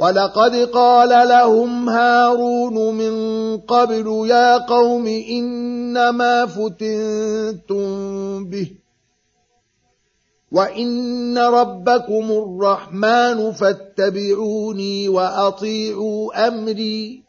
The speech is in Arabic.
ولقد قال لهم هارون من قبل يا قوم إنما فتنتم به وإن ربكم الرحمن فاتبعوني وأطيعوا أمري